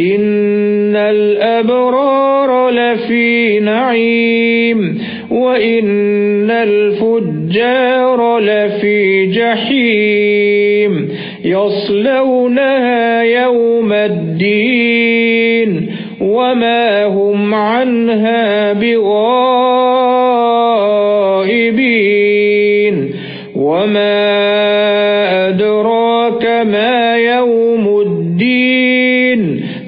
إِنَّ الْأَبْرَارَ لَفِي نَعِيمٍ وَإِنَّ الْفُجَّارَ لَفِي جَحِيمٍ يَصْلَوْنَهَا يَوْمَ الدِّينِ وَمَا هُمْ عَنْهَا بِغَائِبِينَ وَمَا أَدْرَاكَ مَا يَوْمُ الدِّينِ